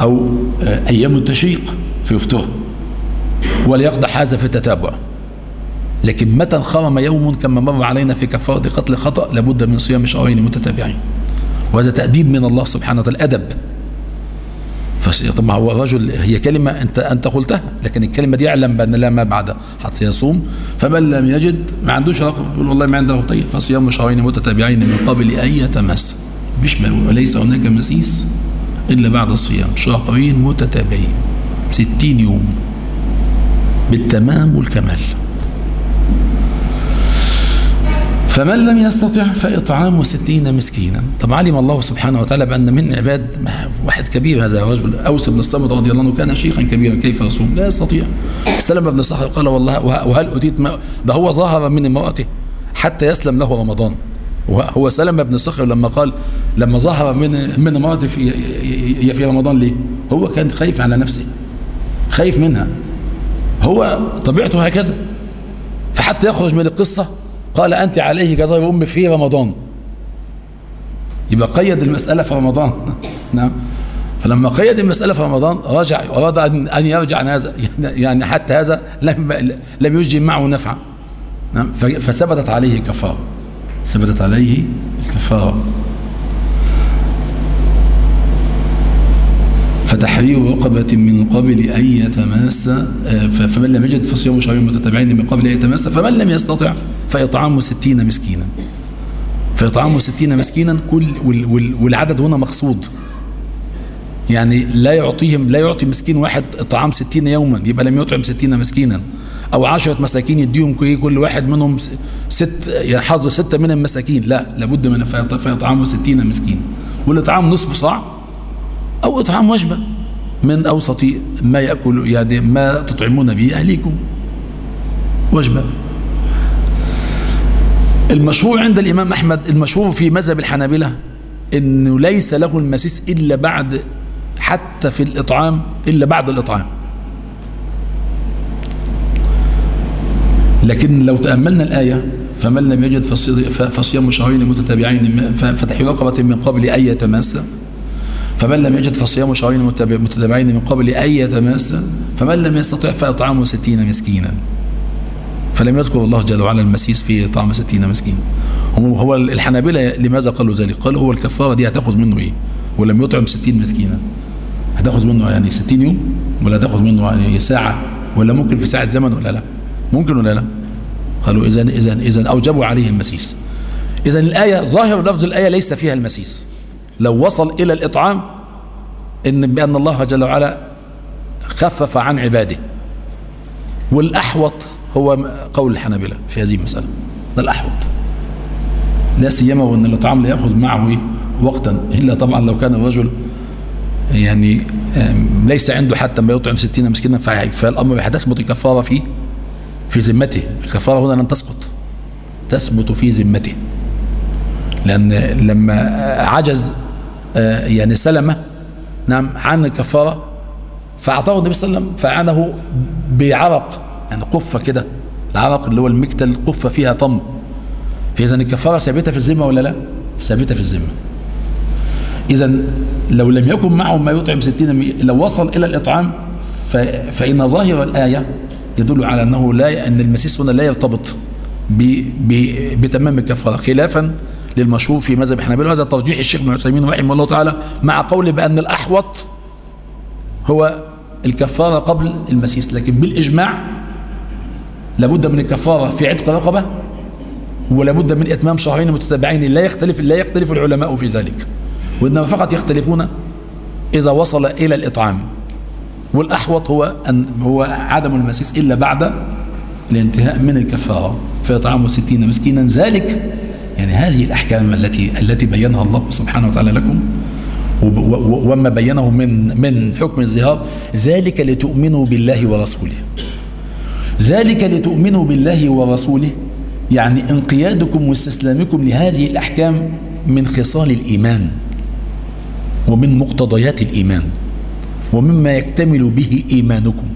S2: أو أيام التشريق في يفطر وليقضح هذا في التتابع. لكن متى انخرم يوم كما مر علينا في كفارة قتل خطأ لابد من صيام شهرين متتابعين. وهذا تأديب من الله سبحانه وتعالى الأدب طبعا هو الرجل هي كلمة أنت أنت قلتها لكن الكلمة دي يعلم بأن لا ما بعد حتى يصوم فمن لم يجد ما عندوش رقم يقول والله ما عنده طيب فصيام شهرين متتابعين من قبل أن يتمس. مش وليس هناك مسيس إلا بعد الصيام. شهرين متتابعين ستين يوم. بالتمام والكمال. فمن لم يستطع فإطعام ستين مسكينا. طب علم الله سبحانه وتعالى بأن من عباد واحد كبير هذا الرجل أوس بن الصمت رضي الله عنه كان شيخا كبيرا كيف يصوم؟ لا يستطيع. سلم بن صخر قال والله وهل أتيت ما؟ ده هو ظهر من امرأته حتى يسلم له رمضان. هو سلم بن صخر لما قال لما ظهر من من امرأته في في رمضان ليه؟ هو كان خايف على نفسه خايف منها. هو طبيعته هكذا. فحتى يخرج من القصة قال أنت عليه كظهر أم في رمضان. يبقى قيد المسألة في رمضان. نعم. فلما قيد المسألة في رمضان رجع أراد أن يرجع عن هذا يعني حتى هذا لم لم يجد معه نفعا نعم. فثبتت عليه كفارة ثبتت عليه الكفارة. فتحرير رقبة من قبل أن يتماس فمن لم يجد فصيام شهرين متتابعين من قبل أن يتماس فمن لم يستطع فإطعام ستين مسكينا. فإطعام ستين مسكينا كل والعدد هنا مقصود. يعني لا يعطيهم لا يعطي مسكين واحد إطعام ستين يوما يبقى لم يطعم ستين مسكينا. أو عشرة مساكين يديهم كل واحد منهم ست يعني حظ ستة من المساكين. لا لابد من فإطعام ستين مسكين. والإطعام نصف صاع أو إطعام وجبة. من أوسط ما يأكل يعني ما تطعمون به أهليكم. وجبة. المشهور عند الإمام أحمد المشهور في مذهب الحنابلة أنه ليس له المسيس إلا بعد حتى في الإطعام إلا بعد الإطعام. لكن لو تأملنا الآية فمن لم يجد فصيام شهرين متتابعين فتحي رقبة من قبل أن يتماسى فمن لم يجد فصيام شهرين متتابعين من قبل أن يتماسى فمن لم يستطع فإطعام ستين مسكينا. فلم يذكر الله جل وعلا المسيس في طعم ستين مسكين. هو الحنابلة لماذا قالوا ذلك؟ قالوا هو الكفارة دي هتاخذ منه إيه؟ ولم يطعم ستين مسكينا. هتاخذ منه يعني ستين يوم؟ ولا هتاخذ منه يعني ساعة؟ ولا ممكن في ساعة زمن ولا لا؟ ممكن ولا لا؟ قالوا إذا إذا إذا أوجبوا عليه المسيس. إذا الآية ظاهر لفظ الآية ليس فيها المسيس. لو وصل إلى الإطعام إن بأن الله جل وعلا خفف عن عباده. والأحوط هو قول الحنابلة في هذه المسألة ده الأحوط. لا سيما وأن الإطعام لا يأخذ معه وقتا إلا طبعا لو كان الرجل يعني ليس عنده حتى ما يطعم ستين مسكينا فالأمر هتثبت الكفارة في في ذمته. الكفارة هنا لن تسقط. تثبت في ذمته. لأن لما عجز يعني سلمة نعم عن الكفارة فأعطاه النبي صلى الله عليه وسلم فأعانه بعرق. يعني قفة كده العرق اللي هو المكتل القفة فيها طم فإذا الكفارة ثابتة في الذمة ولا لا ثابتة في الذمة إذا لو لم يكن معه ما يطعم ستين. لو وصل إلى الإطعام. فإن ظاهر الآية يدل على أنه لا أن المسيس هنا لا يرتبط ب... ب... بتمام الكفارة خلافا للمشهور في مذهب الحنابلة وهذا ترجيح الشيخ ابن عثيمين رحمه الله تعالى مع قوله بأن الأحوط هو الكفارة قبل المسيس لكن بالإجماع لابد من الكفارة في عتق رقبة ولابد من إتمام شهرين متتابعين. لا يختلف لا يختلف العلماء في ذلك. وإنما فقط يختلفون إذا وصل إلى الإطعام. والأحوط هو أن هو عدم المسيس إلا بعد الانتهاء من الكفارة فإطعام ستين مسكينا. ذلك يعني هذه الأحكام التي التي بينها الله سبحانه وتعالى لكم وما بينه من من حكم الزهار. ذلك لتؤمنوا بالله ورسوله. ذلك لتؤمنوا بالله ورسوله يعني انقيادكم واستسلامكم لهذه الأحكام من خصال الإيمان ومن مقتضيات الإيمان ومما يكتمل به إيمانكم.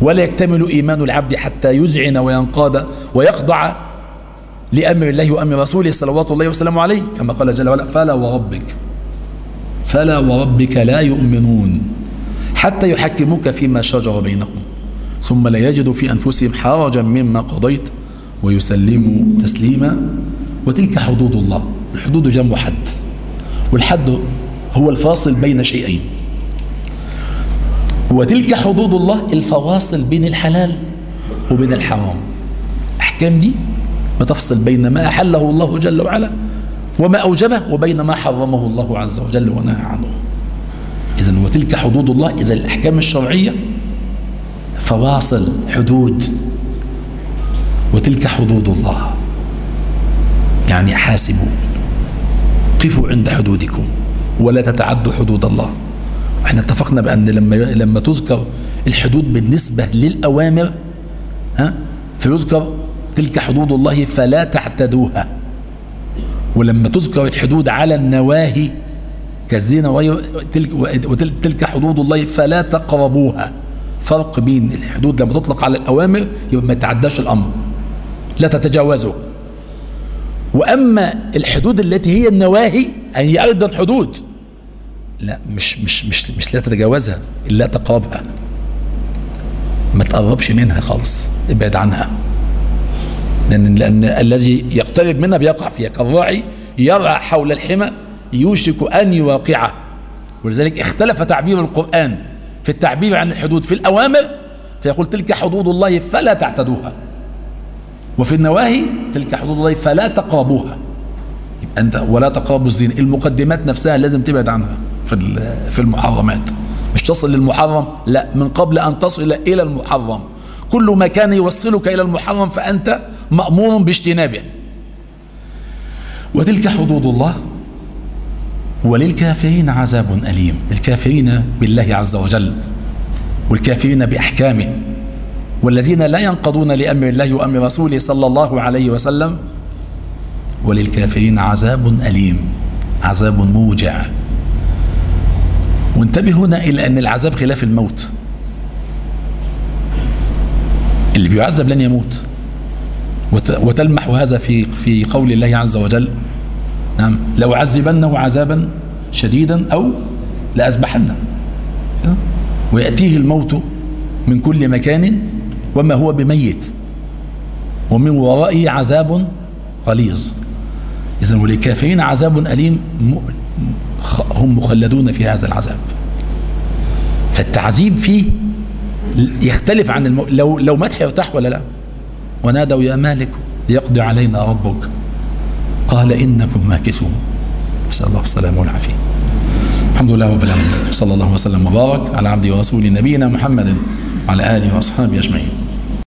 S2: ولا يكتمل إيمان العبد حتى يذعن وينقاد ويخضع لأمر الله وأمر رسوله صلوات الله وسلامه عليه كما قال جل وعلا فلا وربك فلا وربك لا يؤمنون حتى يحكموك فيما شجر بينهم. ثم لا يجدوا في أنفسهم حرجا مما قضيت ويسلموا تسليما. وتلك حدود الله. الحدود جمع حد. والحد هو الفاصل بين شيئين. وتلك حدود الله الفواصل بين الحلال وبين الحرام. أحكام دي بتفصل بين ما أحله الله جل وعلا وما أوجبه وبين ما حرمه الله عز وجل ونهى عنه. إذا وتلك حدود الله إذا الأحكام الشرعية فواصل حدود وتلك حدود الله. يعني حاسبوا قفوا عند حدودكم ولا تتعدوا حدود الله. إحنا اتفقنا بأن لما لما تذكر الحدود بالنسبة للأوامر ها فيذكر تلك حدود الله فلا تعتدوها. ولما تذكر الحدود على النواهي كالزنا وتلك, وتلك حدود الله فلا تقربوها. فرق بين الحدود لما تطلق على الأوامر يبقى ما يتعداش الأمر لا تتجاوزه. وأما الحدود التي هي النواهي هي أيضا حدود لا مش مش مش مش لا تتجاوزها إلا تقربها. ما تقربش منها خالص ابعد عنها. لأن, لأن الذي يقترب منها بيقع فيها. كالراعي يرعى حول الحمى يوشك أن يواقعه. ولذلك اختلف تعبير القرآن. في التعبير عن الحدود في الأوامر فيقول تلك حدود الله فلا تعتدوها. وفي النواهي تلك حدود الله فلا تقربوها. يبقى أنت ولا تقربوا الزنا المقدمات نفسها لازم تبعد عنها في في المحرمات. مش تصل للمحرم لا من قبل أن تصل إلى المحرم. كل ما كان يوصلك إلى المحرم فأنت مأمور باجتنابه. وتلك حدود الله وللكافرين عذاب أليم. الكافرين بالله عز وجل والكافرين بأحكامه والذين لا ينقضون لأمر الله وأمر رسوله صلى الله عليه وسلم. وللكافرين عذاب أليم عذاب موجع. وانتبه هنا إلى أن العذاب خلاف الموت. اللي بيعذب لن يموت. وتلمح هذا في في قول الله عز وجل نعم. لو عذبنه عذابا شديدا أو لأذبحنه. ويأتيه الموت من كل مكان وما هو بميت. ومن ورائه عذاب غليظ. إذا وللكافرين عذاب أليم هم مخلدون في هذا العذاب. فالتعذيب فيه يختلف عن الم... لو لو مدح يرتاح ولا لا؟ ونادوا يا مالك ليقضي علينا ربك. قال إنكم ماكثون. نسأل الله السلامة والعافية. الحمد لله رب العالمين. صلى الله وسلم وبارك على عبده ورسوله نبينا محمد وعلى آله وأصحابه أجمعين.